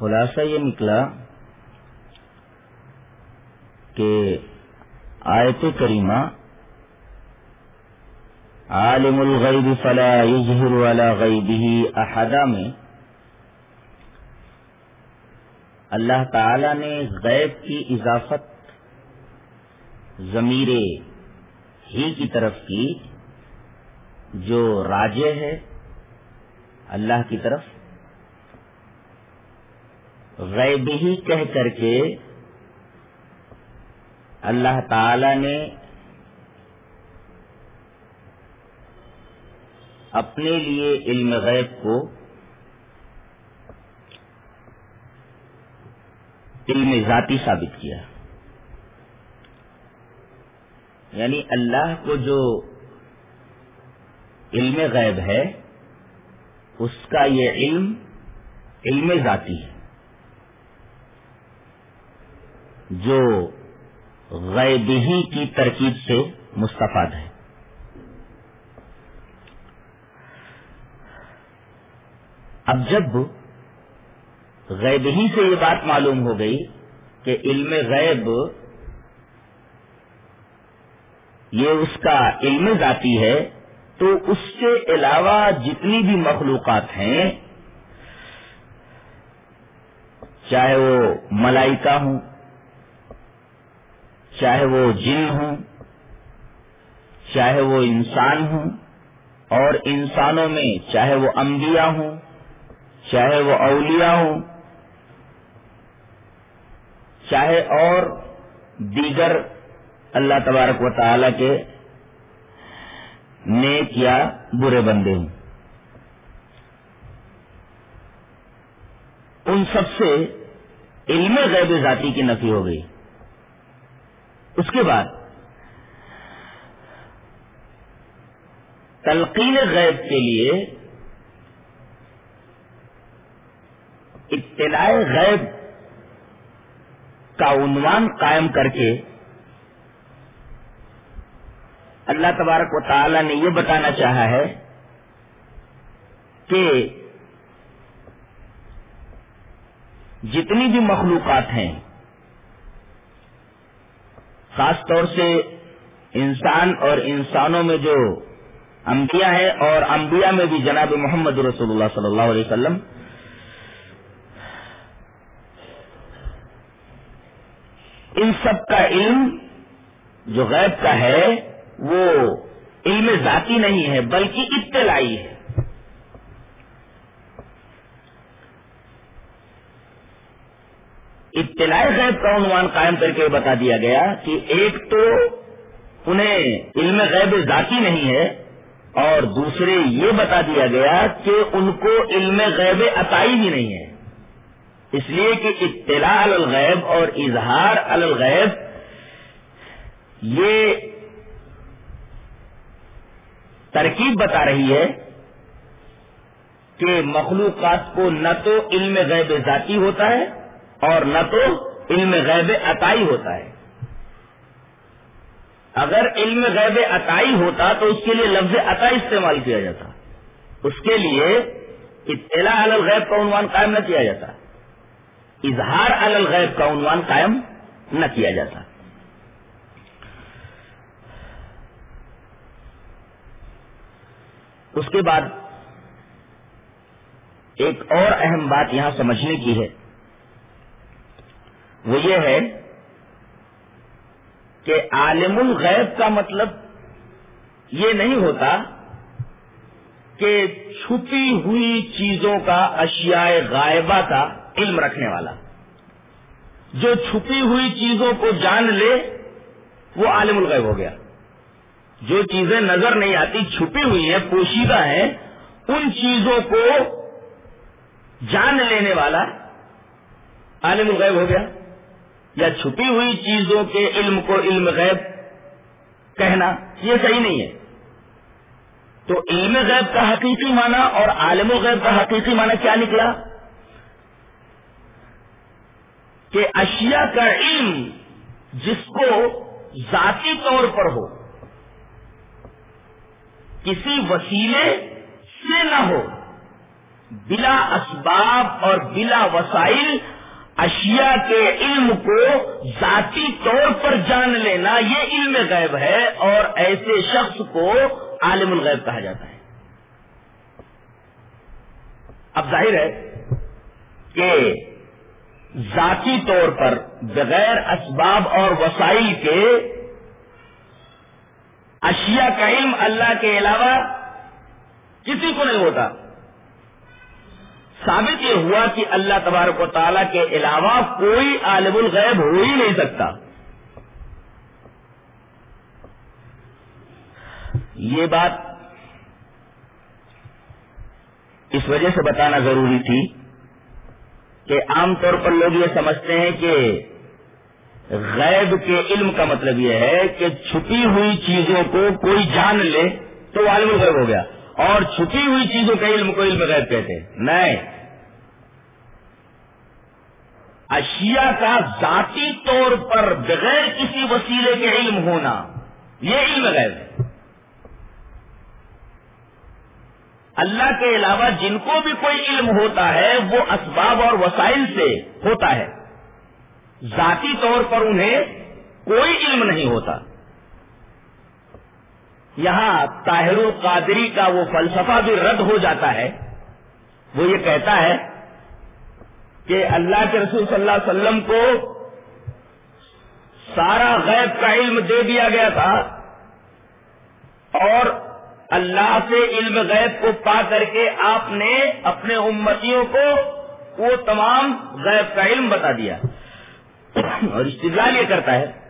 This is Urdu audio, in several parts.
خلاصہ یہ نکلا کہ آیت کریمہ عالم الغیب فلا یظہر ولا غیبہ احدا میں اللہ تعالی نے غیب کی اضافت ضمیر ہی کی طرف کی جو راجے ہے اللہ کی طرف غیب ہی کہہ کر کے اللہ تعالی نے اپنے لیے علم غیب کو علم ذاتی ثابت کیا۔ یعنی اللہ کو جو علم غیب ہے، اس کا یہ علم علم ذاتی ہے۔ جو غیب ہی کی ترکیب سے مستفاد ہے اب جب غیب ہی سے یہ بات معلوم ہو گئی کہ علم غیب یہ اس کا علم ذاتی ہے، تو اس کے علاوہ جتنی بھی مخلوقات ہیں، چاہے وہ ملائکہ ہوں چاہے وہ جن ہوں، چاہے وہ انسان ہوں، اور انسانوں میں چاہے وہ انبیاء ہوں، چاہے وہ اولیاء ہوں، چاہے اور دیگر اللہ تبارک و تعالی کے نیک یا برے بندے ہوں۔ ان سب سے علم غیب ذاتی کی نفی ہو گئی۔ اس کے بعد تلقین غیب کے لیے اطلاع غیب کا عنوان قائم کر کے اللہ تبارک و تعالی نے یہ بتانا چاہا ہے کہ جتنی بھی مخلوقات ہیں خاص طور سے انسان اور انسانوں میں جو انبیاء ہیں اور انبیاء میں بھی جناب محمد رسول اللہ صلی اللہ علیہ وسلم، ان سب کا علم جو غیب کا ہے، وہ علم ذاتی نہیں ہے، بلکہ اطلاعی ہے۔ اطلاع غیب کا عنوان قائم کر کے بتا دیا گیا کہ ایک تو انہیں علم غیب ذاتی نہیں ہے اور دوسرے یہ بتا دیا گیا کہ ان کو علم غیب عطائی بھی نہیں ہے۔ اس لیے کہ اطلاع الغیب اور اظہار الغیب یہ ترکیب بتا رہی ہے کہ مخلوقات کو نہ تو علم غیب ذاتی ہوتا ہے اور نہ تو علم غیب عطائی ہوتا ہے۔ اگر علم غیب عطائی ہوتا تو اس کے لیے لفظ عطا استعمال کیا جاتا۔ اس کے لیے اطلاع الغیب کا عنوان قائم نہ کیا جاتا۔ اظہار الغیب کا عنوان قائم نہ کیا جاتا۔ اس کے بعد ایک اور اہم بات یہاں سمجھنے کی ہے وہ یہ ہے کہ عالم الغیب کا مطلب یہ نہیں ہوتا کہ چھپی ہوئی چیزوں کا اشیاء غائبہ کا علم رکھنے والا جو چھپی ہوئی چیزوں کو جان لے وہ عالم الغیب ہو گیا جو چیزیں نظر نہیں آتی، چھپی ہوئی ہیں، پوشیدہ ہیں، ان چیزوں کو جان لینے والا عالم الغیب ہو گیا۔ یا چھپی ہوئی چیزوں کے علم کو علم غیب کہنا، یہ صحیح نہیں ہے۔ تو علم غیب کا حقیقی معنی اور عالم و غیب کا حقیقی معنی کیا نکلا؟ کہ اشیاء کا علم جس کو ذاتی طور پر ہو، کسی وسیلے سے نہ ہو، بلا اسباب اور بلا وسائل اشیاء کے علم کو ذاتی طور پر جان لینا یہ علم غیب ہے اور ایسے شخص کو عالم الغیب کہا جاتا ہے۔ اب ظاہر ہے کہ ذاتی طور پر بغیر اسباب اور وسائل کے اشیاء کا علم اللہ کے علاوہ کسی کو نہیں ہوتا۔ ثابت یہ ہوا کہ اللہ تبارک و تعالیٰ کے علاوہ کوئی عالم الغیب ہو ہی نہیں سکتا۔ یہ بات اس وجہ سے بتانا ضروری تھی کہ عام طور پر لوگ یہ سمجھتے ہیں کہ غیب کے علم کا مطلب یہ ہے کہ چھپی ہوئی چیزوں کو کوئی جان لے تو عالم الغیب ہو گیا۔ اور چھپی ہوئی چیزوں کا علم کو علم غیب کہتے ہیں۔ نہیں۔ اشیاء کا ذاتی طور پر بغیر کسی وسیلے کے علم ہونا، یہ علم غیب ہے۔ اللہ کے علاوہ جن کو بھی کوئی علم ہوتا ہے، وہ اسباب اور وسائل سے ہوتا ہے۔ ذاتی طور پر انہیں کوئی علم نہیں ہوتا۔ یہاں طاہر القادری کا وہ فلسفہ بھی رد ہو جاتا ہے۔ وہ یہ کہتا ہے کہ اللہ کے رسول صلی اللہ علیہ وسلم کو سارا غیب کا علم دے دیا گیا تھا اور اللہ سے علم غیب کو پا کر کے آپ نے اپنے امتیوں کو وہ تمام غیب کا علم بتا دیا۔ اور استدلال یہ کرتا ہے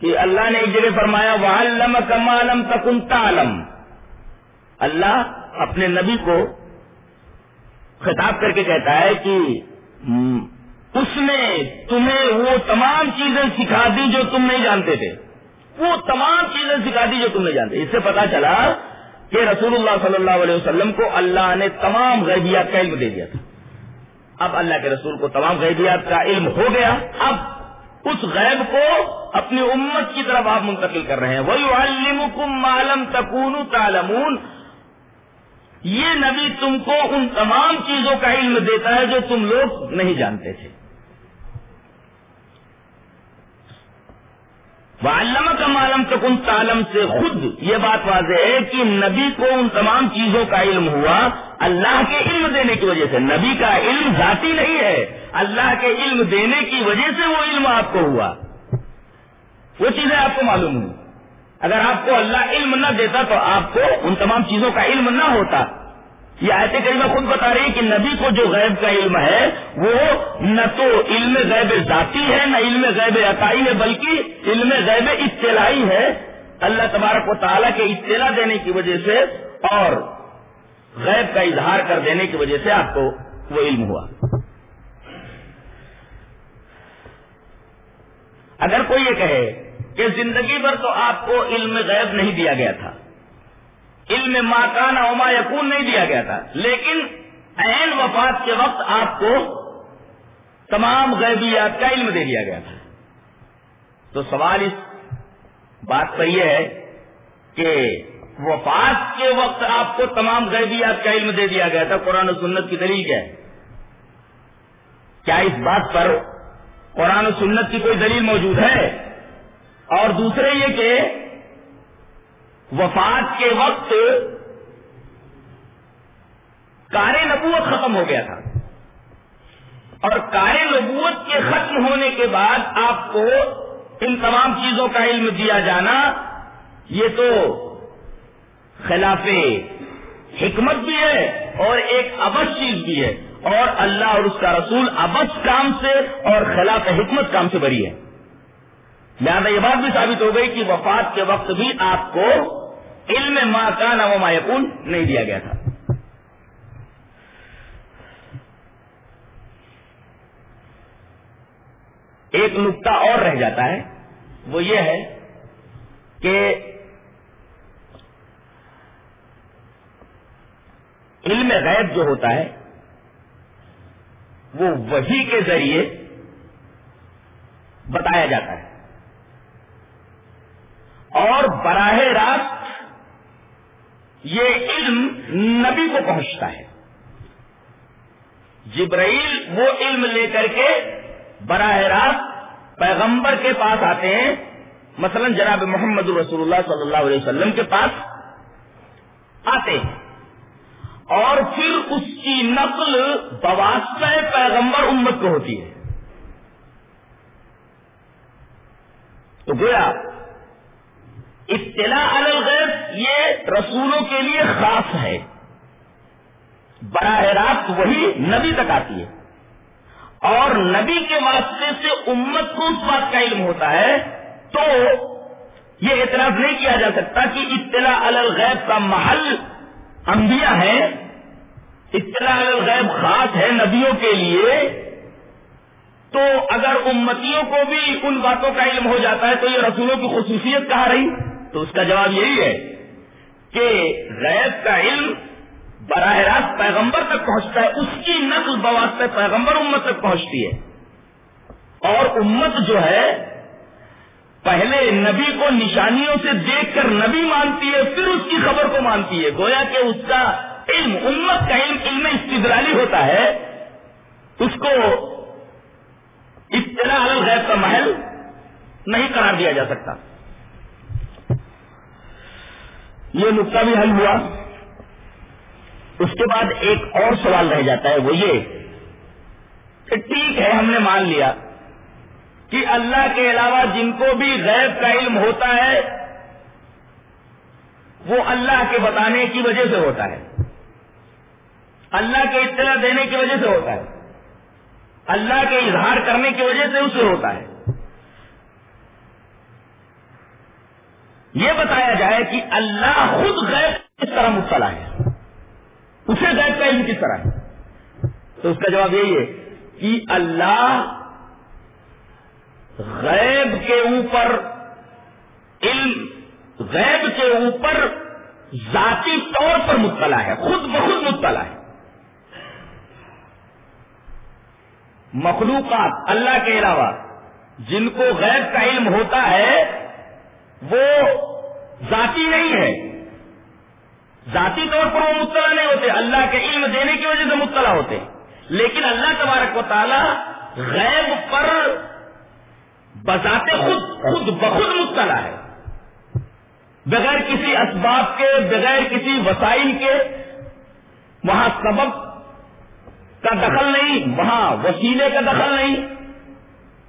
کہ اللہ نے ایک جگہ فرمایا وہ علم کمالم تکن تعلم۔ اللہ اپنے نبی کو خطاب کر کے کہتا ہے کہ اس نے تمہیں وہ تمام چیزیں سکھا دی جو تم نہیں جانتے تھے۔ وہ تمام چیزیں سکھا دی جو تم نہیں جانتے۔ اس سے پتا چلا کہ رسول اللہ صلی اللہ علیہ وسلم کو اللہ نے تمام غیبیات کا علم دے دیا تھا۔ اب اللہ کے رسول کو تمام غیبیات کا علم ہو گیا۔ اب اس غیب کو اپنی امت کی طرف آپ منتقل کر رہے ہیں۔ وہی علم معلوم تکون تالمون یہ نبی تم کو ان تمام چیزوں کا علم دیتا ہے جو تم لوگ نہیں جانتے تھے۔ علامہ کا معلوم تک تعلم سے خود یہ بات واضح ہے کہ نبی کو ان تمام چیزوں کا علم ہوا۔ اللہ کے علم دینے کی وجہ سے۔ نبی کا علم ذاتی نہیں ہے۔ اللہ کے علم دینے کی وجہ سے وہ علم آپ کو ہوا۔ وہ چیزیں آپ کو معلوم ہوئی۔ اگر آپ کو اللہ علم نہ دیتا تو آپ کو ان تمام چیزوں کا علم نہ ہوتا۔ یہ آیت کریمہ خود بتا رہی ہے کہ نبی کو جو غیب کا علم ہے، وہ نہ تو علم غیب ذاتی ہے، نہ علم غیب عطائی ہے، بلکہ علم غیب اطلاعی ہے۔ اللہ تبارک و تعالیٰ کے اطلاع دینے کی وجہ سے اور غیب کا اظہار کر دینے کی وجہ سے آپ کو وہ علم ہوا۔ اگر کوئی یہ کہے کہ زندگی بھر تو آپ کو علم غیب نہیں دیا گیا تھا علم ماکان اوما یقون نہیں دیا گیا تھا۔ لیکن این وفات کے وقت آپ کو تمام غیبیات کا علم دے دیا گیا تھا۔ تو سوال اس بات پر یہ ہے کہ وفات کے وقت آپ کو تمام غیبیات کا علم دے دیا گیا تھا۔ قرآن و سنت کی دلیل کیا ہے؟ کیا اس بات پر قرآن و سنت کی کوئی دلیل موجود ہے؟ اور دوسرے یہ کہ وفات کے وقت کار نبوت ختم ہو گیا تھا۔ اور کار نبوت کے ختم ہونے کے بعد آپ کو ان تمام چیزوں کا علم دیا جانا، یہ تو خلاف حکمت بھی ہے اور ایک ابس چیز بھی ہے۔ اور اللہ اور اس کا رسول ابس کام سے اور خلاف حکمت کام سے بری ہے۔ لہٰذا یہ بات بھی ثابت ہو گئی کہ وفات کے وقت بھی آپ کو علم ما کانا و ما یقون نہیں دیا گیا تھا۔ ایک نقطہ اور رہ جاتا ہے، وہ یہ ہے کہ علم غیب جو ہوتا ہے، وہ وہی کے ذریعے بتایا جاتا ہے۔ اور براہ راست یہ علم نبی کو پہنچتا ہے۔ جبرائیل وہ علم لے کر کے براہ راست پیغمبر کے پاس آتے ہیں۔ مثلا جناب محمد رسول اللہ صلی اللہ علیہ وسلم کے پاس آتے ہیں۔ اور پھر اس کی نقل بواسطہ پیغمبر امت کو ہوتی ہے۔ تو گویا اطلاع الغیب یہ رسولوں کے لیے خاص ہے۔ براہ راست وہی نبی تک آتی ہے۔ اور نبی کے واسطے سے امت کو اس بات کا علم ہوتا ہے تو یہ اعتراض نہیں کیا جا سکتا کہ اطلاع الغیب کا محل انبیاء ہے اطلاع الغیب خاص ہے نبیوں کے لیے۔ تو اگر امتیوں کو بھی ان باتوں کا علم ہو جاتا ہے تو یہ رسولوں کی خصوصیت کہاں رہی؟ تو اس کا جواب یہی ہے کہ غیب کا علم براہ راست پیغمبر تک پہنچتا ہے، اس کی نقل بواسطہ پیغمبر امت تک پہنچتی ہے۔ اور امت جو ہے، پہلے نبی کو نشانیوں سے دیکھ کر نبی مانتی ہے، پھر اس کی خبر کو مانتی ہے۔ گویا کہ اس کا علم، امت کا علم علم استدلالی ہوتا ہے، اس کو اطلاع غیر کا محل نہیں قرار دیا جا سکتا۔ یہ نقطہ بھی حل ہوا۔ اس کے بعد ایک اور سوال رہ جاتا ہے، وہ یہ کہ ٹھیک ہے، ہم نے مان لیا کہ اللہ کے علاوہ جن کو بھی غیب کا علم ہوتا ہے، وہ اللہ کے بتانے کی وجہ سے ہوتا ہے۔ اللہ کے اطلاع دینے کی وجہ سے ہوتا ہے۔ اللہ کے اظہار کرنے کی وجہ سے اس سے ہوتا ہے۔ یہ بتایا جائے کہ اللہ خود غیر کس طرح مبتلا ہے؟ اسے غیر کا علم کس طرح ہے؟ تو اس کا جواب یہی ہے کہ اللہ غیب کے اوپر علم، غیب کے اوپر ذاتی طور پر مبتلا ہے، خود بخود مبتلا ہے۔ مخلوقات، اللہ کے علاوہ جن کو غیب کا علم ہوتا ہے وہ ذاتی نہیں ہے۔ ذاتی طور پر وہ مطلع نہیں ہوتے، اللہ کے علم دینے کی وجہ سے مطلع ہوتے۔ لیکن اللہ تبارک و تعالی غیب پر بذات خود خود بخود مطلع ہے۔ بغیر کسی اسباب کے، بغیر کسی وسائل کے وہاں سبب کا دخل نہیں، وہاں وسیلے کا دخل نہیں،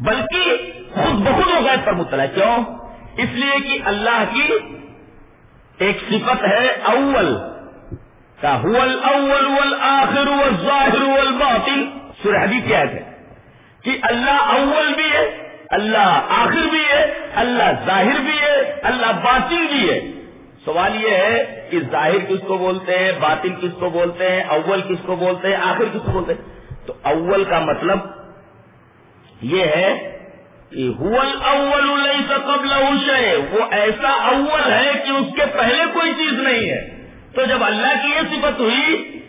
بلکہ خود بخود و غیر پر مطلع ہے۔ کیوں؟ اس لیے کہ اللہ کی ایک صفت ہے اول۔ کا اول والآخر والظاہر والباطن۔ سورہ حدیث کیا ہے۔ کہ اللہ اول بھی ہے، اللہ آخر بھی ہے، اللہ ظاہر بھی ہے، اللہ باطن بھی ہے۔ سوال یہ ہے کہ ظاہر کس کو بولتے ہیں، باطن کس کو بولتے ہیں، اول کس کو بولتے ہیں، آخر کس کو بولتے ہیں؟ تو اول کا مطلب یہ ہے اول قبل ہے وہ ایسا اول ہے کہ اس کے پہلے کوئی چیز نہیں ہے۔ تو جب اللہ کی یہ صفت ہوئی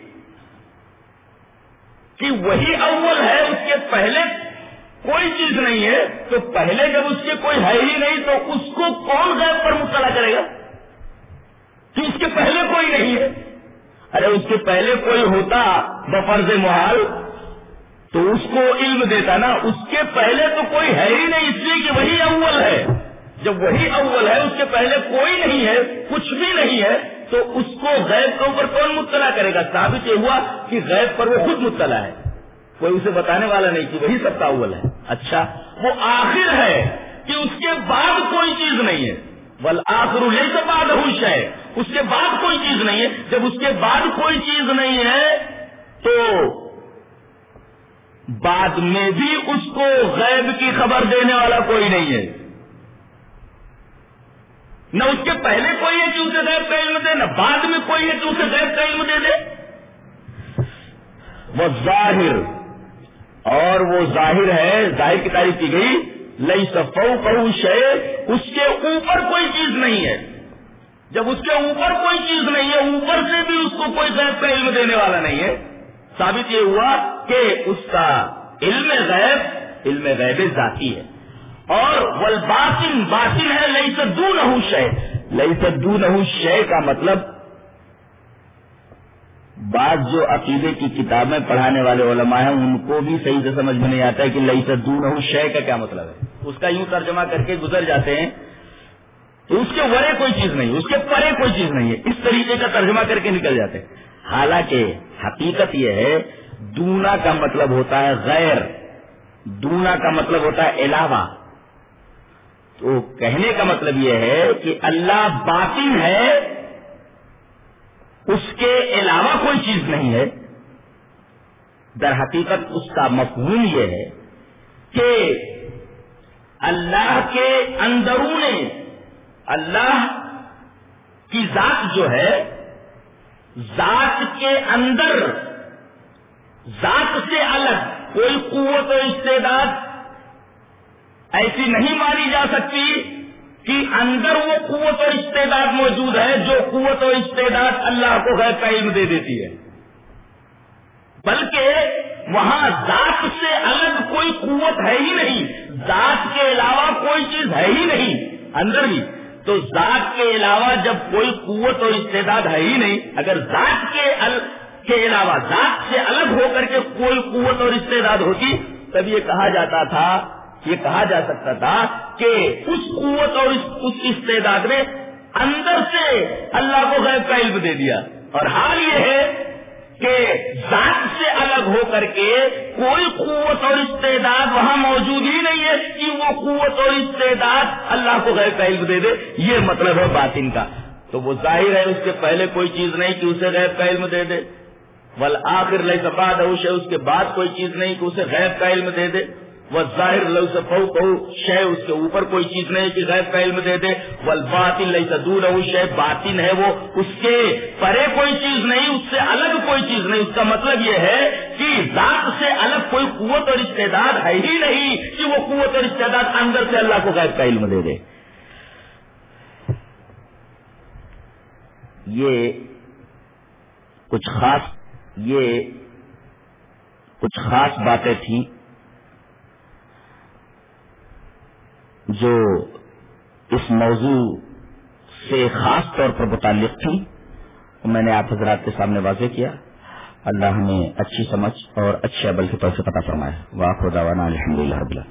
کہ وہی اول ہے، اس کے پہلے کوئی چیز نہیں ہے، تو پہلے جب اس کے کوئی ہے ہی نہیں، تو اس کو کون غیر پر مطلع کرے گا؟ کہ اس کے پہلے کوئی نہیں ہے۔ ارے، اس کے پہلے کوئی ہوتا بفرز محال تو اس کو علم دیتا نا، اس کے پہلے تو کوئی ہے ہی نہیں، اس لیے کہ وہی اول ہے۔ جب وہی اول ہے، اس کے پہلے کوئی نہیں ہے، کچھ بھی نہیں ہے، تو اس کو غیب کے اوپر کون مطلع کرے گا؟ ثابت یہ ہوا کہ غیب پر وہ خود مطلع ہے۔ کوئی اسے بتانے والا نہیں کہ وہی سب کا اول ہے۔ اچھا وہ آخر ہے کہ اس کے بعد کوئی چیز نہیں ہے۔ بل آخر سے بعد ہوش ہے اس کے بعد کوئی چیز نہیں ہے۔ جب اس کے بعد کوئی چیز نہیں ہے، تو بعد میں بھی اس کو غیب کی خبر دینے والا کوئی نہیں ہے۔ نہ اس کے پہلے کوئی ہے کہ اسے غیب کا علم دے، نہ بعد میں کوئی ہے کہ اسے غیب کا علم دے دے۔ وہ ظاہر، اور وہ ظاہر ہے، ظاہر کی تعریف کی گئی لئی سفو پہو شے اس کے اوپر کوئی چیز نہیں ہے۔ جب اس کے اوپر کوئی چیز نہیں ہے، اوپر سے بھی اس کو کوئی غیب کا علم دینے والا نہیں ہے۔ ثابت یہ ہوا کہ اس کا علم غیب علم غیب ذاتی ہے۔ اور والباطن باطن ہے لئی سے دو نہ شے لئی سے دو نہ شے کا مطلب بعض جو عقیدے کی کتابیں پڑھانے والے علماء ہیں، ان کو بھی صحیح سے سمجھ میں نہیں آتا ہے کہ لئی سے دور ہوں شے کا کیا مطلب ہے۔ اس کا یوں ترجمہ کر کے گزر جاتے ہیں۔ تو اس کے ورے کوئی چیز نہیں، اس کے پرے کوئی چیز نہیں ہے۔ اس طریقے کا ترجمہ کر کے نکل جاتے ہیں۔ حالانکہ حقیقت یہ ہے دونا کا مطلب ہوتا ہے غیر، دونا کا مطلب ہوتا ہے علاوہ۔ تو کہنے کا مطلب یہ ہے کہ اللہ باطن ہے، اس کے علاوہ کوئی چیز نہیں ہے۔ در حقیقت اس کا مفہوم یہ ہے کہ اللہ کے اندرون اللہ کی ذات جو ہے، ذات کے اندر ذات سے الگ، کوئی قوت و استعداد ایسی نہیں مانی جا سکتی کہ اندر وہ قوت و استعداد موجود ہے جو قوت و استعداد اللہ کو غیر کا علم دے دیتی ہے۔ بلکہ وہاں ذات سے الگ کوئی قوت ہے ہی نہیں، ذات کے علاوہ کوئی چیز ہے ہی نہیں۔ اندر بھی تو ذات کے علاوہ جب کوئی قوت اور استعداد ہے ہی نہیں، اگر ذات کے کے علاوہ ذات سے الگ ہو کر کے کوئی قوت اور استعداد ہوتی، تب یہ کہا جاتا تھا، یہ کہا جا سکتا تھا کہ اس قوت اور اس استعداد نے اندر سے اللہ کو غیب کا علم دے دیا۔ اور حال یہ ہے کہ ذات سے الگ ہو کر کے کوئی قوت اور استعداد وہاں موجود ہی نہیں ہے کہ وہ قوت اور استعداد اللہ کو غیب کا علم دے دے۔ یہ مطلب ہے باطن کا۔ تو وہ ظاہر ہے اس کے پہلے کوئی چیز نہیں کہ اسے غیب کا علم دے دے۔ بل آخر لئی سفاد اس کے بعد کوئی چیز نہیں کہ اسے غیب کا علم دے دے۔ وہ ظاہر لو سے پہو پہو شے اس کے اوپر کوئی چیز نہیں کہ غیر کا علم دے دے۔ ول باطن لئی سے دور ہے باطن ہے وہ۔ اس کے پرے کوئی چیز نہیں، اس سے الگ کوئی چیز نہیں۔ اس کا مطلب یہ ہے کہ ذات سے الگ کوئی قوت اور استعداد ہے ہی نہیں کہ وہ قوت اور استعداد اندر سے اللہ کو غیر کا علم دے دے۔ یہ کچھ خاص یہ کچھ خاص باتیں تھیں جو اس موضوع سے خاص طور پر متعلق تھی میں نے آپ حضرات کے سامنے واضح کیا۔ اللہ نے اچھی سمجھ اور اچھے عمل کے طور سے پتہ فرمایا واقع داوانا الحمد للہ